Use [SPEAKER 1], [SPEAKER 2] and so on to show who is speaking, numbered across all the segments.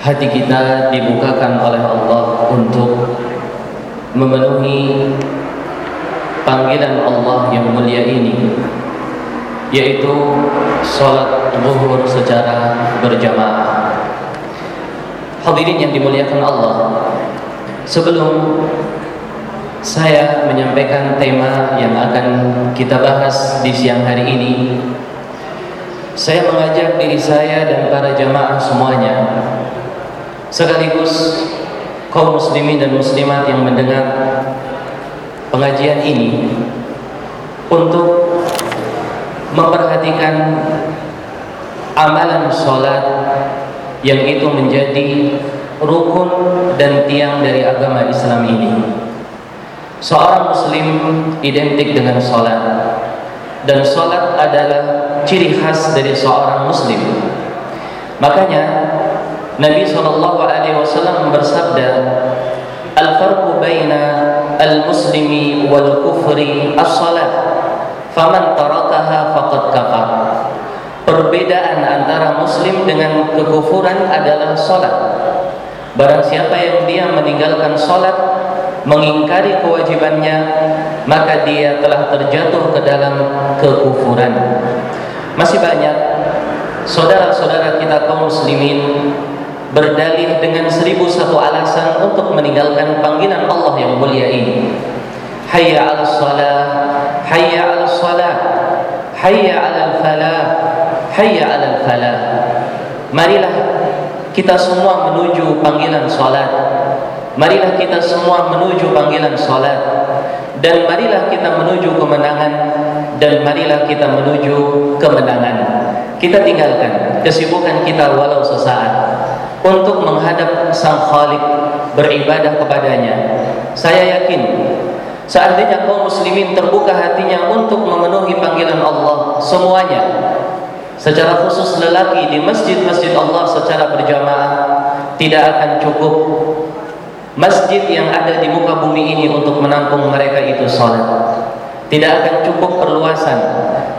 [SPEAKER 1] hati kita dibukakan oleh Allah untuk memenuhi panggilan Allah yang mulia ini yaitu salat zuhur secara berjamaah. Hadirin yang dimuliakan Allah, sebelum saya menyampaikan tema yang akan kita bahas di siang hari ini, saya mengajak diri saya dan para jamaah semuanya sekaligus kaum muslimin dan muslimat yang mendengar pengajian ini untuk memperhatikan amalan sholat yang itu menjadi rukun dan tiang dari agama Islam ini. Seorang muslim identik dengan sholat dan sholat adalah ciri khas dari seorang muslim. Makanya Nabi Shallallahu Alaihi Wasallam bersabda, "Al-farqu baina al-muslimi wal kufri as-salat. Faman tarakaha faqad kafar." Perbedaan antara muslim dengan kekufuran adalah salat. Barang siapa yang dia meninggalkan salat, mengingkari kewajibannya, maka dia telah terjatuh ke dalam kekufuran. Masih banyak saudara-saudara kita kaum muslimin berdalih dengan seribu satu alasan untuk meninggalkan panggilan Allah yang mulia ini. Hayya 'alas salah, hayya 'alas salah, hayya 'alal falah, hayya 'alal falah. Marilah kita semua menuju panggilan salat. Marilah kita semua menuju panggilan salat dan marilah kita menuju kemenangan dan marilah kita menuju kemenangan. Kita tinggalkan kesibukan kita walau sesaat untuk menghadap Sang Khalik beribadah kepadanya. Saya yakin seandainya kaum muslimin terbuka hatinya untuk memenuhi panggilan Allah semuanya secara khusus lelaki di masjid-masjid Allah secara berjamaah tidak akan cukup masjid yang ada di muka bumi ini untuk menampung mereka itu salat tidak akan cukup perluasan.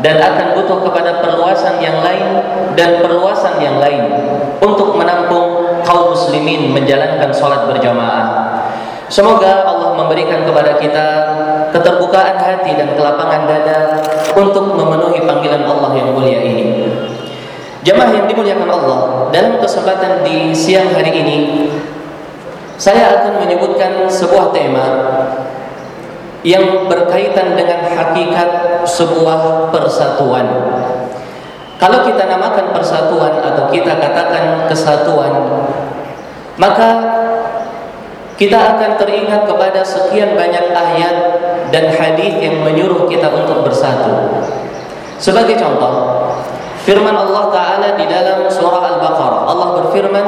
[SPEAKER 1] Dan akan butuh kepada perluasan yang lain dan perluasan yang lain untuk menampung kaum muslimin menjalankan salat berjamaah. Semoga Allah memberikan kepada kita keterbukaan hati dan kelapangan dada untuk memenuhi panggilan Allah yang mulia ini. Jamaah yang dimuliakan Allah, dalam kesempatan di siang hari ini saya akan menyebutkan sebuah tema yang berkaitan dengan hakikat sebuah persatuan. Kalau kita namakan persatuan atau kita katakan kesatuan, maka kita akan teringat kepada sekian banyak ayat dan hadis yang menyuruh kita untuk bersatu. Sebagai contoh, Firman Allah Ta'ala di dalam surah Al-Baqarah Allah berfirman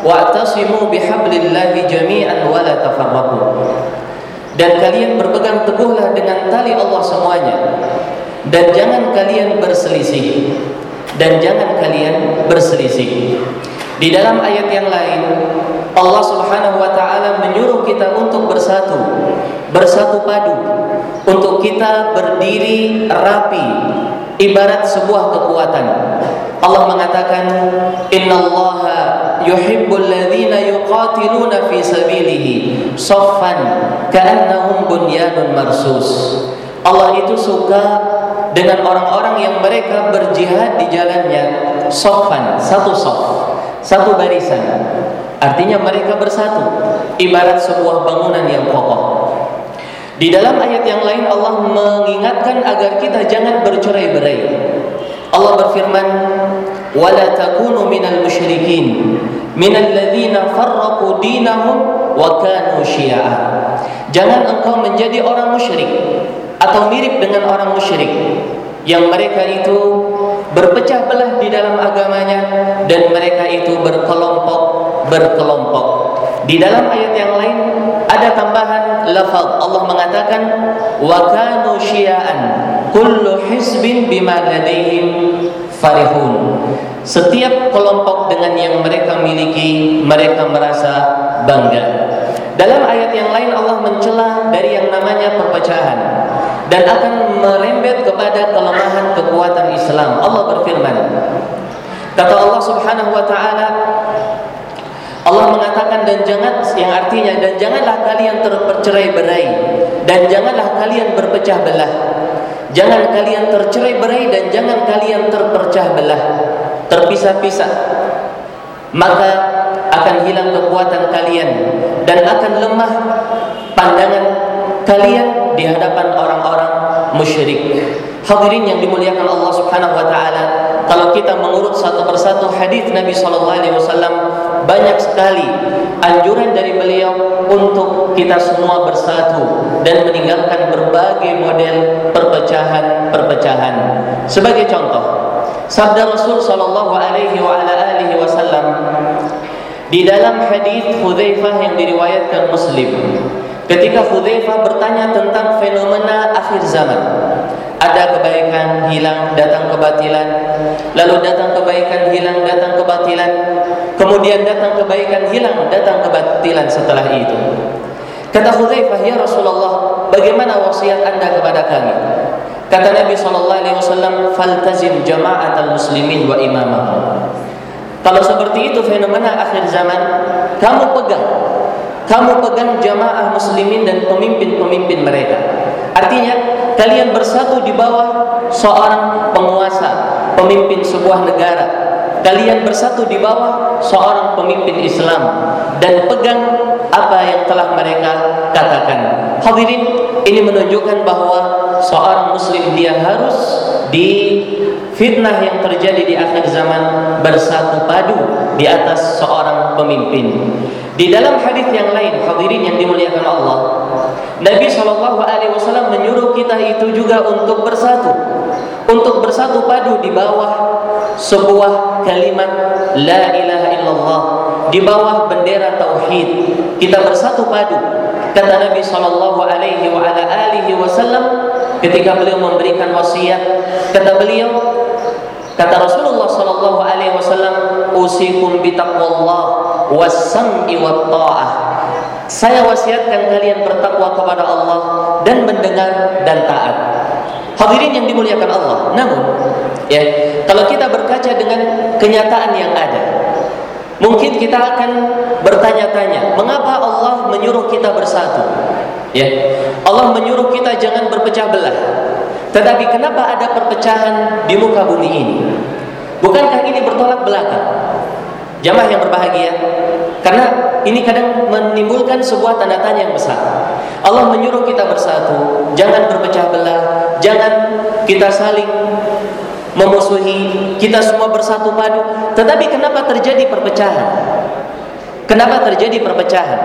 [SPEAKER 1] Wa'tasimu bihablillahi jami'an wa la tafarraqu Dan kalian berpegang teguhlah dengan tali Allah semuanya. Dan jangan kalian berselisih. Dan jangan kalian berselisih. Di dalam ayat yang lain Allah Subhanahu wa taala menyuruh kita untuk bersatu, bersatu padu, untuk kita berdiri rapi ibarat sebuah kekuatan. Allah mengatakan, "Innallaha yuhibbul ladzina yuqatiluna fi sabilihi saffan ka'annahum bunyanun marsus." Allah itu suka dengan orang-orang yang mereka berjihad di jalannya saffan, satu saf, satu barisan. Artinya mereka bersatu, ibarat sebuah bangunan yang kokoh. Di dalam ayat yang lain Allah mengingatkan agar kita jangan bercerai-berai. Allah berfirman, "Wala takunu minal musyrikin, minal ladzina farraqu dinahum wa kanu syi'a." Jangan engkau menjadi orang musyrik atau mirip dengan orang musyrik yang mereka itu berpecah belah di dalam agamanya dan mereka itu berkelompok berkelompok Di dalam ayat yang lain ada tambahan lafaz Allah mengatakan wa kanu syia'an kullu hizbin bima ladaihim farihun. Setiap kelompok dengan yang mereka miliki, mereka merasa bangga. Dalam ayat yang lain Allah mencela dari yang namanya perpecahan dan akan merembet kepada kelemahan kekuatan Islam. Allah berfirman, kata Allah Subhanahu wa taala, Allah mengatakan dan jangan yang artinya dan janganlah kalian terpercerai-berai dan janganlah kalian berpecah belah. Jangan kalian tercerai-berai dan jangan kalian terpecah belah, terpisah-pisah. Maka akan hilang kekuatan kalian dan akan lemah pandangan kalian di hadapan orang-orang musyrik. Hadirin yang dimuliakan Allah Subhanahu wa taala, kalau kita mengurut satu persatu hadis Nabi sallallahu alaihi wasallam banyak sekali anjuran dari beliau untuk kita semua bersatu dan meninggalkan berbagai model perpecahan-perpecahan. Sebagai contoh, sabda Rasul sallallahu alaihi wa ala alihi wasallam di dalam hadis Hudzaifah yang diriwayatkan Muslim Ketika Hudzaifah bertanya tentang fenomena akhir zaman, ada kebaikan hilang, datang kebatilan, lalu datang kebaikan hilang, datang kebatilan, kemudian datang kebaikan hilang, datang kebatilan setelah itu. Kata Hudzaifah, "Ya Rasulullah, bagaimana wasiat Anda kepada kami?" Kata Nabi sallallahu alaihi wasallam, "Faltazim jama'atal muslimin wa imamahum." Kalau seperti itu fenomena akhir zaman, kamu pegang kamu pegang jamaah muslimin dan pemimpin-pemimpin mereka. Artinya, kalian bersatu di bawah seorang penguasa, pemimpin sebuah negara. Kalian bersatu di bawah seorang pemimpin Islam dan pegang apa yang telah mereka katakan. Hadirin, ini menunjukkan bahwa seorang muslim dia harus di fitnah yang terjadi di akhir zaman bersatu padu di atas seorang pemimpin. Di dalam hadis yang lain, hadirin yang dimuliakan Allah, Nabi Shallallahu Alaihi Wasallam menyuruh kita itu juga untuk bersatu, untuk bersatu padu di bawah sebuah kalimat La ilaha illallah, di bawah bendera tauhid. Kita bersatu padu. Kata Nabi Shallallahu Alaihi Wasallam ketika beliau memberikan wasiat, kata beliau, kata Rasulullah Shallallahu Alaihi Wasallam, usikum bitaqwallah wasam'i wat ta'ah. Saya wasiatkan kalian bertakwa kepada Allah dan mendengar dan taat. Hadirin yang dimuliakan Allah. Namun, ya, kalau kita berkaca dengan kenyataan yang ada, mungkin kita akan bertanya-tanya, mengapa Allah menyuruh kita bersatu? Ya. Allah menyuruh kita jangan berpecah belah. Tetapi kenapa ada perpecahan di muka bumi ini? Bukankah ini bertolak belakang? Jamaah yang berbahagia, karena ini kadang menimbulkan sebuah tanda tanya yang besar. Allah menyuruh kita bersatu, jangan berpecah belah, jangan kita saling memusuhi, kita semua bersatu padu. Tetapi kenapa terjadi perpecahan? Kenapa terjadi perpecahan?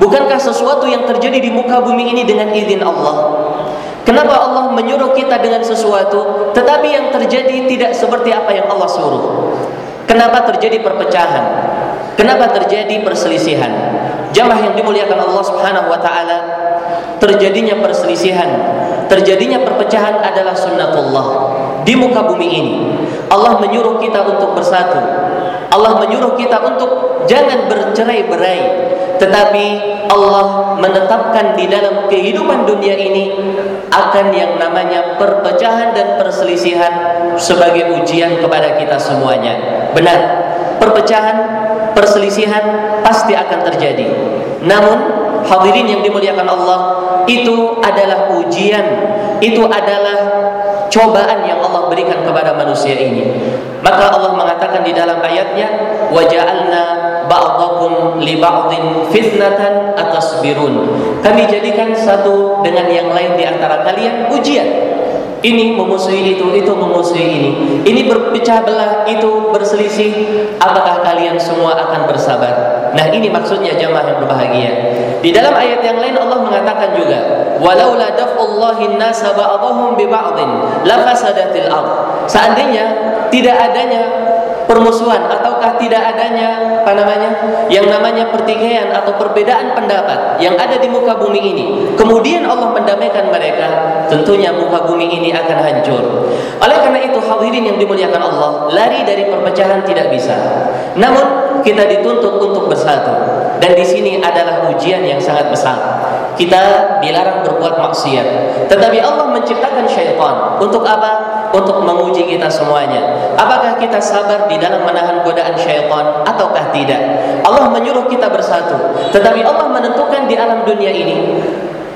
[SPEAKER 1] Bukankah sesuatu yang terjadi di muka bumi ini dengan izin Allah? Kenapa Allah menyuruh kita dengan sesuatu, tetapi yang terjadi tidak seperti apa yang Allah suruh? Kenapa terjadi perpecahan? Kenapa terjadi perselisihan? Jamaah yang dimuliakan Allah Subhanahu wa taala, terjadinya perselisihan, terjadinya perpecahan adalah sunnatullah di muka bumi ini. Allah menyuruh kita untuk bersatu. Allah menyuruh kita untuk jangan bercerai-berai, tetapi Allah menetapkan di dalam kehidupan dunia ini akan yang namanya perpecahan dan perselisihan sebagai ujian kepada kita semuanya. Benar, perpecahan, perselisihan pasti akan terjadi. Namun, hadirin yang dimuliakan Allah, itu adalah ujian, itu adalah cobaan yang Allah berikan kepada manusia ini. Maka Allah mengatakan di dalam ayatnya, "Waja'alna ba'dakum li ba'din fitnatan atasbirun." Kami jadikan satu dengan yang lain di antara kalian ujian. Ini memusuhi itu, itu memusuhi ini. Ini berpecah belah, itu berselisih. Apakah kalian semua akan bersabar? Nah, ini maksudnya jamaah yang berbahagia. Di dalam ayat yang lain Allah mengatakan juga, "Walaula daf'ullahi nasa ba'dahum bi ba'din la fasadatil ard." Seandainya tidak adanya permusuhan ataukah tidak adanya apa namanya yang namanya pertikaian atau perbedaan pendapat yang ada di muka bumi ini. Kemudian Allah mendamaikan mereka tentunya muka bumi ini akan hancur. Oleh karena itu hadirin yang dimuliakan Allah lari dari perpecahan tidak bisa. Namun kita dituntut untuk bersatu. Dan di sini adalah ujian yang sangat besar. Kita dilarang berbuat maksiat. Tetapi Allah menciptakan syaitan. Untuk apa untuk menguji kita semuanya. Apakah kita sabar di dalam menahan godaan syaitan ataukah tidak? Allah menyuruh kita bersatu, tetapi Allah menentukan di alam dunia ini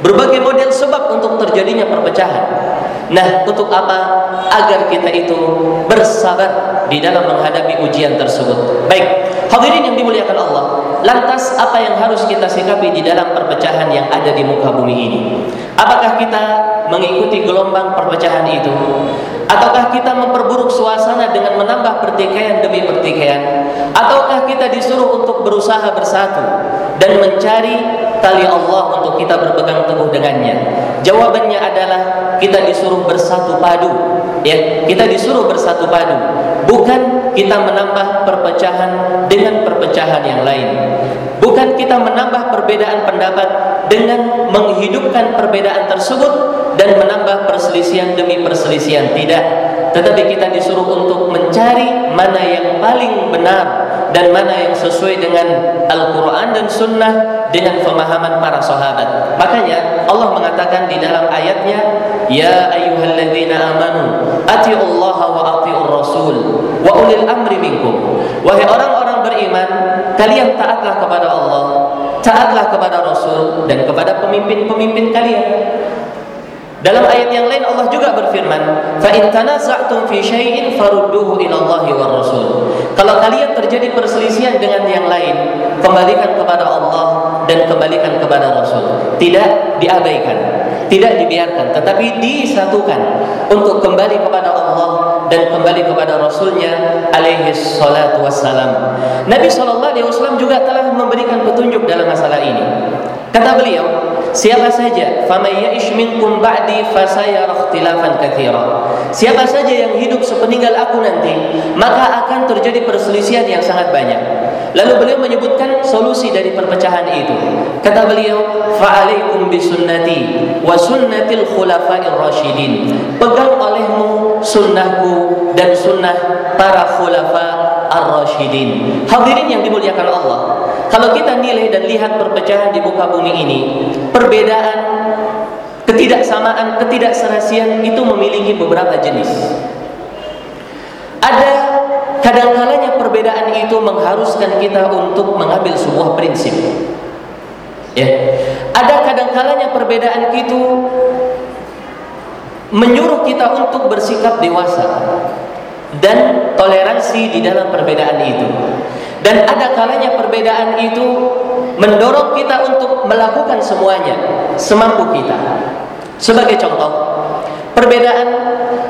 [SPEAKER 1] berbagai model sebab untuk terjadinya perpecahan. Nah, untuk apa? Agar kita itu bersabar di dalam menghadapi ujian tersebut. Baik, hadirin yang dimuliakan Allah. Lantas apa yang harus kita sikapi di dalam perpecahan yang ada di muka bumi ini? Apakah kita mengikuti gelombang perpecahan itu? Ataukah kita memperburuk suasana dengan menambah pertikaian demi pertikaian? Ataukah kita disuruh untuk berusaha bersatu dan mencari tali Allah untuk kita berpegang teguh dengannya? Jawabannya adalah kita disuruh bersatu padu. Ya, kita disuruh bersatu padu. Bukan kita menambah perpecahan dengan perpecahan yang lain. Bukan kita menambah perbedaan pendapat dengan menghidupkan perbedaan tersebut dan menambah perselisihan demi perselisihan tidak tetapi kita disuruh untuk mencari mana yang paling benar dan mana yang sesuai dengan Al-Quran dan Sunnah dengan pemahaman para sahabat. Makanya Allah mengatakan di dalam ayatnya, Ya ayyuhalladzina amanu, Allah wa ati'ur rasul, wa ulil amri minkum. Wahai orang-orang beriman, kalian taatlah kepada Allah, taatlah kepada Rasul dan kepada pemimpin-pemimpin kalian. Dalam ayat yang lain Allah juga berfirman, "Fa in tanaza'tum fi syai'in farudduhu ila Allah wa Rasul." Kalau kalian terjadi perselisihan dengan yang lain, kembalikan kepada Allah dan kembalikan kepada Rasul. Tidak diabaikan, tidak dibiarkan, tetapi disatukan untuk kembali kepada Allah dan kembali kepada Rasulnya alaihi salatu wassalam. Nabi sallallahu alaihi wasallam juga telah memberikan petunjuk dalam masalah ini. Kata beliau, Siapa saja minkum ba'di. Siapa saja yang hidup sepeninggal aku nanti, maka akan terjadi perselisihan yang sangat banyak. Lalu beliau menyebutkan solusi dari perpecahan itu. Kata beliau, "Fa'alaikum bisunnati wa sunnatil khulafa'ir rasyidin." Pegang olehmu sunnahku dan sunnah para khulafa ar-rasyidin. Hadirin yang dimuliakan Allah. Kalau kita nilai dan lihat perpecahan di muka bumi ini, perbedaan, ketidaksamaan, ketidakserasian itu memiliki beberapa jenis. Ada kadang-kalanya perbedaan itu mengharuskan kita untuk mengambil sebuah prinsip. Ya. Ada kadang-kalanya perbedaan itu menyuruh kita untuk bersikap dewasa dan toleransi di dalam perbedaan itu. Dan ada kalanya perbedaan itu mendorong kita untuk melakukan semuanya semampu kita. Sebagai contoh, perbedaan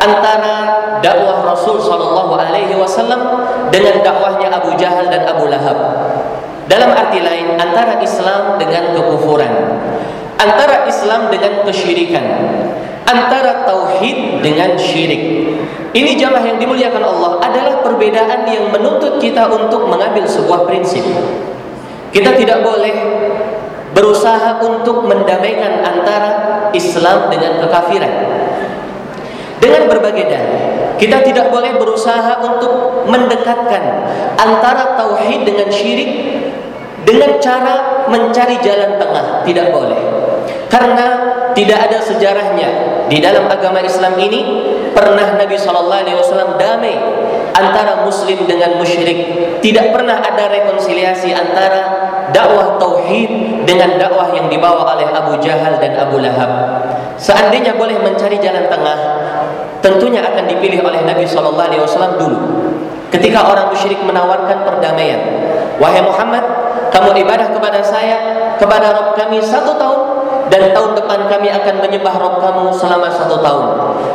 [SPEAKER 1] antara dakwah Rasul Shallallahu Alaihi Wasallam dengan dakwahnya Abu Jahal dan Abu Lahab. Dalam arti lain, antara Islam dengan kekufuran, antara Islam dengan kesyirikan, antara tauhid dengan syirik. Ini jamaah yang dimuliakan Allah adalah perbedaan yang menuntut kita untuk mengambil sebuah prinsip. Kita tidak boleh berusaha untuk mendamaikan antara Islam dengan kekafiran. Dengan berbagai dalih, kita tidak boleh berusaha untuk mendekatkan antara tauhid dengan syirik dengan cara mencari jalan tengah, tidak boleh. Karena tidak ada sejarahnya di dalam agama Islam ini pernah Nabi Shallallahu Alaihi Wasallam damai antara Muslim dengan musyrik. Tidak pernah ada rekonsiliasi antara dakwah tauhid dengan dakwah yang dibawa oleh Abu Jahal dan Abu Lahab. Seandainya boleh mencari jalan tengah, tentunya akan dipilih oleh Nabi Shallallahu Alaihi Wasallam dulu. Ketika orang musyrik menawarkan perdamaian, wahai Muhammad, kamu ibadah kepada saya, kepada Rob kami satu tahun dan tahun depan kami akan menyembah Rob kamu selama satu tahun.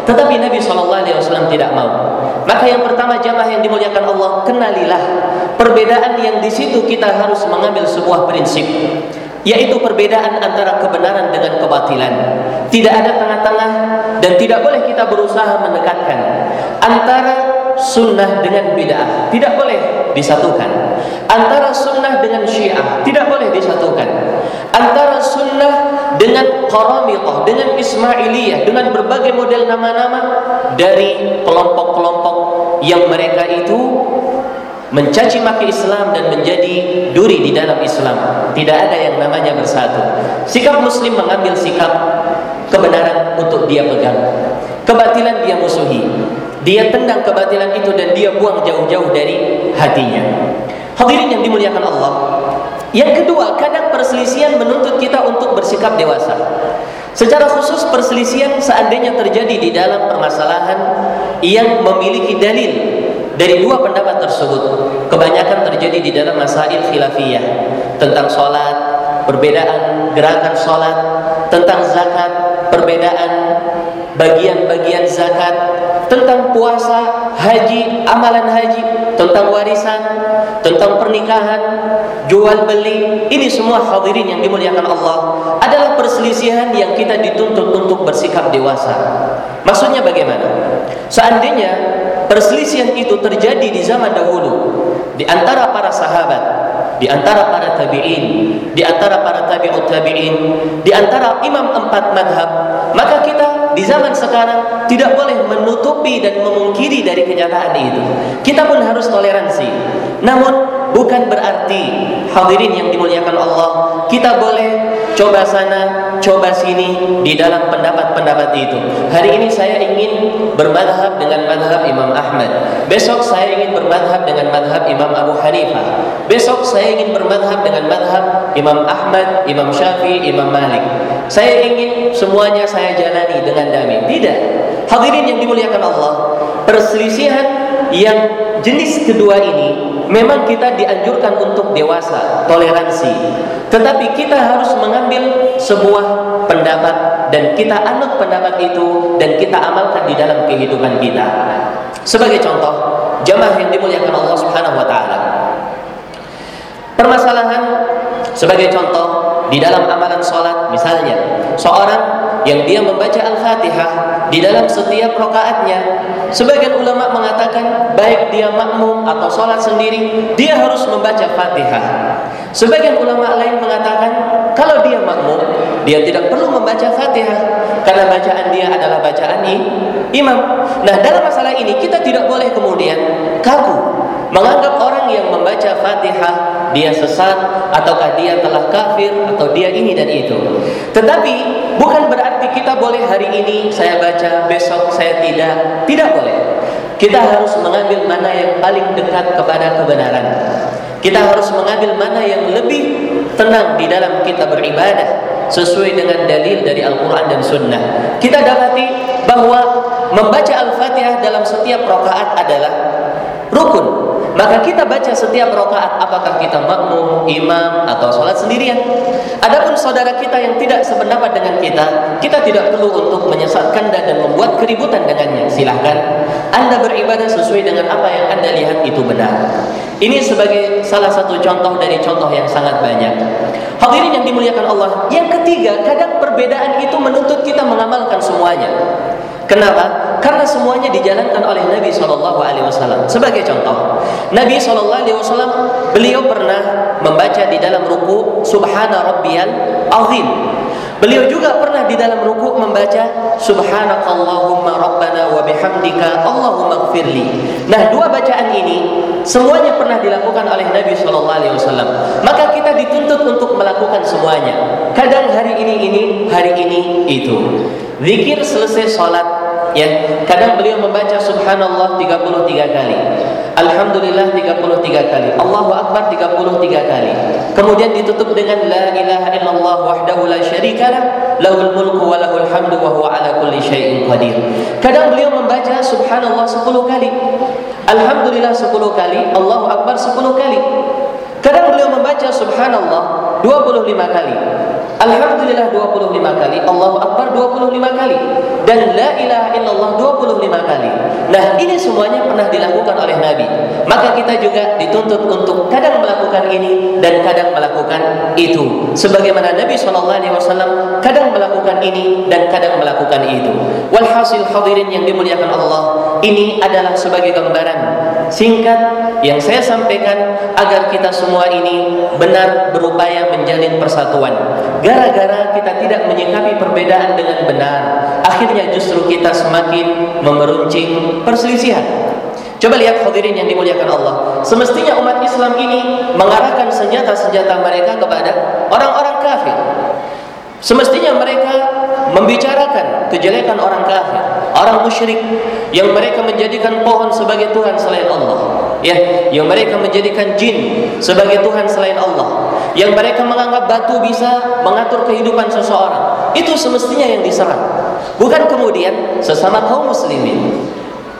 [SPEAKER 1] Tetapi Nabi SAW tidak mau. Maka yang pertama jamaah yang dimuliakan Allah, kenalilah perbedaan yang di situ kita harus mengambil sebuah prinsip yaitu perbedaan antara kebenaran dengan kebatilan. Tidak ada tengah-tengah dan tidak boleh kita berusaha mendekatkan antara sunnah dengan bid'ah tidak boleh disatukan. Antara sunnah dengan syiah tidak boleh disatukan. Antara sunnah dengan qaramithah, dengan ismailiyah, dengan berbagai model nama-nama dari kelompok-kelompok yang mereka itu mencaci maki Islam dan menjadi duri di dalam Islam. Tidak ada yang namanya bersatu. Sikap muslim mengambil sikap kebenaran untuk dia pegang. Kebatilan dia musuhi. Dia tendang kebatilan itu dan dia buang jauh-jauh dari hatinya. Hadirin yang dimuliakan Allah. Yang kedua, kadang perselisihan menuntut kita untuk bersikap dewasa. Secara khusus perselisihan seandainya terjadi di dalam permasalahan yang memiliki dalil dari dua pendapat tersebut kebanyakan terjadi di dalam masail khilafiyah tentang sholat perbedaan gerakan sholat tentang zakat perbedaan bagian-bagian zakat tentang puasa haji amalan haji tentang warisan tentang pernikahan jual beli ini semua hadirin yang dimuliakan Allah adalah perselisihan yang kita dituntut untuk bersikap dewasa. Maksudnya bagaimana? Seandainya Perselisihan itu terjadi di zaman dahulu di antara para sahabat, di antara para tabi'in, di antara para tabi'ut tabi'in, di antara imam empat madhab, maka kita di zaman sekarang tidak boleh menutupi dan memungkiri dari kenyataan itu. Kita pun harus toleransi. Namun bukan berarti hadirin yang dimuliakan Allah, kita boleh coba sana, coba sini di dalam pendapat-pendapat itu. Hari ini saya ingin bermadhab dengan madhab Imam Ahmad. Besok saya ingin bermadhab dengan madhab Imam Abu Hanifah. Besok saya ingin bermadhab dengan madhab Imam Ahmad, Imam Syafi'i, Imam Malik. Saya ingin semuanya saya jalani dengan damai. Tidak. Hadirin yang dimuliakan Allah, perselisihan yang jenis kedua ini memang kita dianjurkan untuk dewasa, toleransi. Tetapi kita harus mengambil sebuah pendapat dan kita anut pendapat itu dan kita amalkan di dalam kehidupan kita. Sebagai contoh, jamaah yang dimuliakan Allah Subhanahu wa taala. Permasalahan sebagai contoh di dalam amalan salat misalnya, seorang yang dia membaca Al-Fatihah di dalam setiap rakaatnya. Sebagian ulama mengatakan baik dia makmum atau sholat sendiri, dia harus membaca Fatihah. Sebagian ulama lain mengatakan kalau dia makmum, dia tidak perlu membaca Fatihah karena bacaan dia adalah bacaan imam. Nah, dalam masalah ini kita tidak boleh kemudian kaku menganggap orang yang membaca Fatihah dia sesat ataukah dia telah kafir atau dia ini dan itu. Tetapi bukan berarti kita boleh hari ini saya baca, besok saya tidak. Tidak boleh. Kita harus mengambil mana yang paling dekat kepada kebenaran. Kita harus mengambil mana yang lebih tenang di dalam kita beribadah sesuai dengan dalil dari Al-Quran dan Sunnah. Kita dapati bahwa membaca Al-Fatihah dalam setiap rakaat adalah rukun maka kita baca setiap rakaat apakah kita makmum, imam atau sholat sendirian. Adapun saudara kita yang tidak sependapat dengan kita, kita tidak perlu untuk menyesatkan dan membuat keributan dengannya. Silahkan Anda beribadah sesuai dengan apa yang Anda lihat itu benar. Ini sebagai salah satu contoh dari contoh yang sangat banyak. Hadirin yang dimuliakan Allah. Yang ketiga, kadang perbedaan itu menuntut kita mengamalkan semuanya. Kenapa? Karena semuanya dijalankan oleh Nabi Shallallahu Alaihi Wasallam. Sebagai contoh, Nabi Shallallahu Alaihi Wasallam beliau pernah membaca di dalam ruku Subhana Rabbiyal Azim. Beliau juga pernah di dalam ruku membaca Subhanakallahumma Rabbana wa bihamdika Allahumma gfirli. Nah, dua bacaan ini semuanya pernah dilakukan oleh Nabi Shallallahu Alaihi Wasallam. Maka kita dituntut untuk melakukan semuanya. Kadang hari ini ini, hari ini itu. Zikir selesai sholat ya kadang beliau membaca subhanallah 33 kali. Alhamdulillah 33 kali. Allahu akbar 33 kali. Kemudian ditutup dengan la ilaha illallah wahdahu la syarikalah lahul mulku wa lahul hamdu wa huwa ala kulli syai'in qadir. Kadang beliau membaca subhanallah 10 kali. Alhamdulillah 10 kali. Allahu akbar 10 kali. Kadang beliau membaca subhanallah 25 kali. Alhamdulillah 25 kali. Allahu Akbar 25 kali dan la ilaha illallah 25 kali. Nah, ini semuanya pernah dilakukan oleh Nabi. Maka kita juga dituntut untuk kadang melakukan ini dan kadang melakukan itu. Sebagaimana Nabi SAW kadang melakukan ini dan kadang melakukan itu. Walhasil hadirin yang dimuliakan Allah, ini adalah sebagai gambaran singkat yang saya sampaikan agar kita semua ini benar berupaya menjalin persatuan. Gara-gara kita tidak menyikapi perbedaan dengan benar, akhirnya justru kita semakin memeruncing perselisihan. Coba lihat hadirin yang dimuliakan Allah. Semestinya umat Islam ini mengarahkan senjata-senjata mereka kepada orang-orang kafir. Semestinya mereka membicarakan kejelekan orang kafir, orang musyrik yang mereka menjadikan pohon sebagai Tuhan selain Allah. Ya, yang mereka menjadikan jin sebagai Tuhan selain Allah. Yang mereka menganggap batu bisa mengatur kehidupan seseorang. Itu semestinya yang diserang. Bukan kemudian sesama kaum muslimin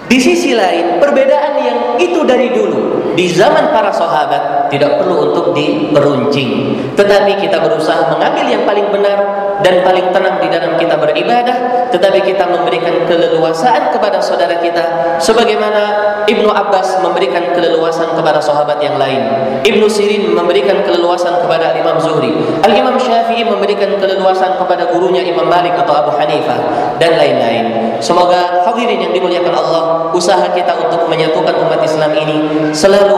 [SPEAKER 1] di sisi lain, perbedaan yang itu dari dulu di zaman para sahabat tidak perlu untuk diperuncing, tetapi kita berusaha mengambil yang paling benar dan paling tenang di dalam kita beribadah, tetapi kita memberikan keleluasaan kepada saudara kita sebagaimana Ibnu Abbas memberikan keleluasan kepada sahabat yang lain. Ibnu Sirin memberikan keleluasan kepada Imam Zuhri. Al-Imam Syafi'i memberikan keleluasan kepada gurunya Imam Malik atau Abu Hanifah dan lain-lain. Semoga hadirin yang dimuliakan Allah usaha kita untuk menyatukan umat Islam ini selalu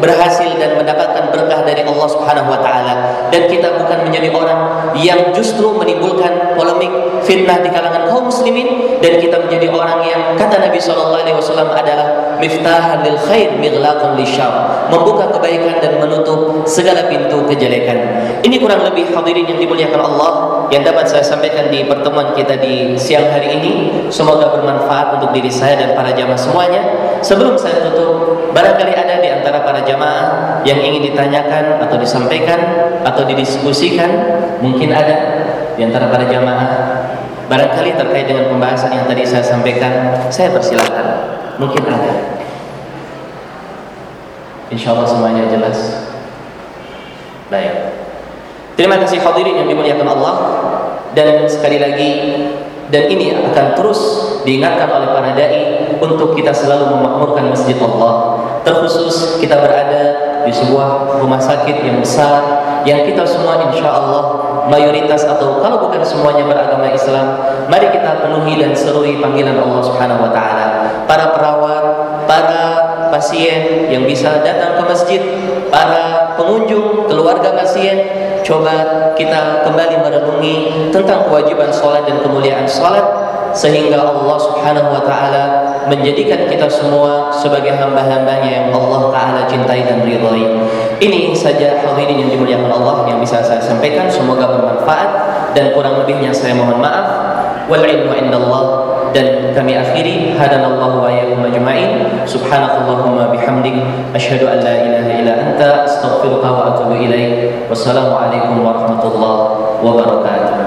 [SPEAKER 1] berhasil dan mendapatkan berkah dari Allah Subhanahu wa taala. Dan kita bukan menjadi orang yang justru menimbulkan polemik fitnah di kalangan kaum muslimin dan kita menjadi orang yang kata Nabi sallallahu alaihi wasallam adalah miftahan lil khair mighlaqun lisyar membuka kebaikan dan menutup segala pintu kejelekan. Ini kurang lebih hadirin yang dimuliakan Allah yang dapat saya sampaikan di pertemuan kita di siang hari ini. Semoga bermanfaat untuk diri saya dan para jamaah semuanya. Sebelum saya tutup barangkali ada di antara para jamaah yang ingin ditanyakan atau disampaikan atau didiskusikan. Mungkin ada di antara para jamaah. Barangkali terkait dengan pembahasan yang tadi saya sampaikan saya persilahkan mungkin ada. Insya Allah semuanya jelas. Baik. Terima kasih hadirin yang dimuliakan Allah. Dan sekali lagi dan ini akan terus diingatkan oleh para dai untuk kita selalu memakmurkan masjid Allah. Terkhusus kita berada di sebuah rumah sakit yang besar yang kita semua insya Allah mayoritas atau kalau bukan semuanya beragama Islam mari kita penuhi dan serui panggilan Allah Subhanahu wa taala. Para perawat para pasien yang bisa datang ke masjid para pengunjung keluarga pasien coba kita kembali merenungi tentang kewajiban sholat dan kemuliaan sholat sehingga Allah Subhanahu wa taala menjadikan kita semua sebagai hamba-hambanya yang Allah taala cintai dan ridhai. Ini saja hadirin yang dimuliakan Allah yang bisa saya sampaikan semoga bermanfaat dan kurang lebihnya saya mohon maaf. Wal indallah dan kami akhiri hadanallahu wa iyyakum ajma'in subhanakallahumma bihamdik asyhadu an la ilaha illa anta astaghfiruka wa atubu ilaik wassalamu alaikum warahmatullahi wabarakatuh